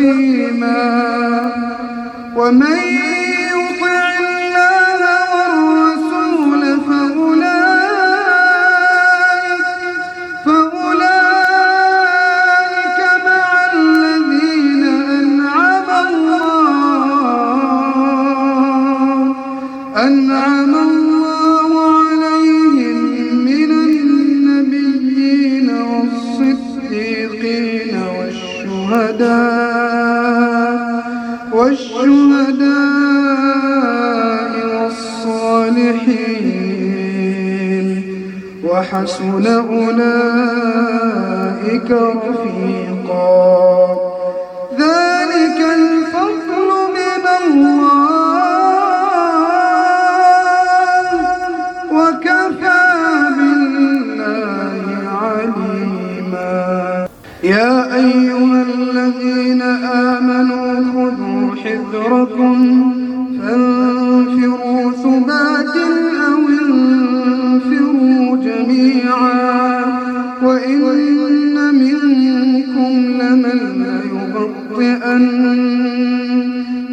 مستقيما. ومن يطع الله والرسول فأولئك فأولئك مع الذين أنعم الله. أنعم الله عليهم من النبيين والصديقين والشهداء. والصالحين وحسن أولئك رفيقا. ذلك الفضل من الله. وكفى بالله عليما. يا أيها الذين آمنوا خذوا حذركم. فانفروا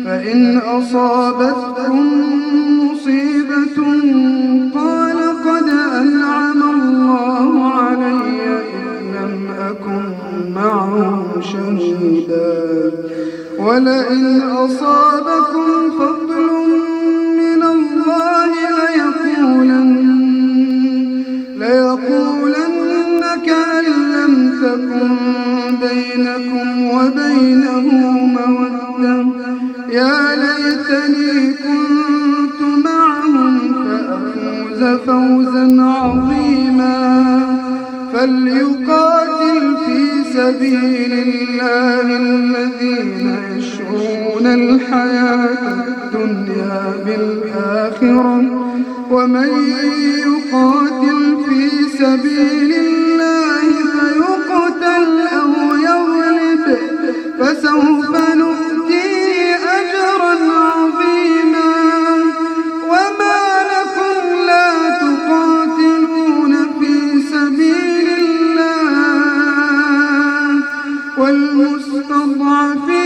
فإن أصابتكم مصيبة قال قد أنعم الله علي إذ لم أكن معهم شهيدا ولئن أصابكم فضل من الله ليقولن ليقولن كأن لم تكن بينكم وبينه مودة. يا ليتني كنت معهم فأفوز فوزا عظيما. فليقاتل في سبيل الله الذين يشرون الحياة الدنيا بالآخرة. ومن يقاتل في سبيل والمستضعفين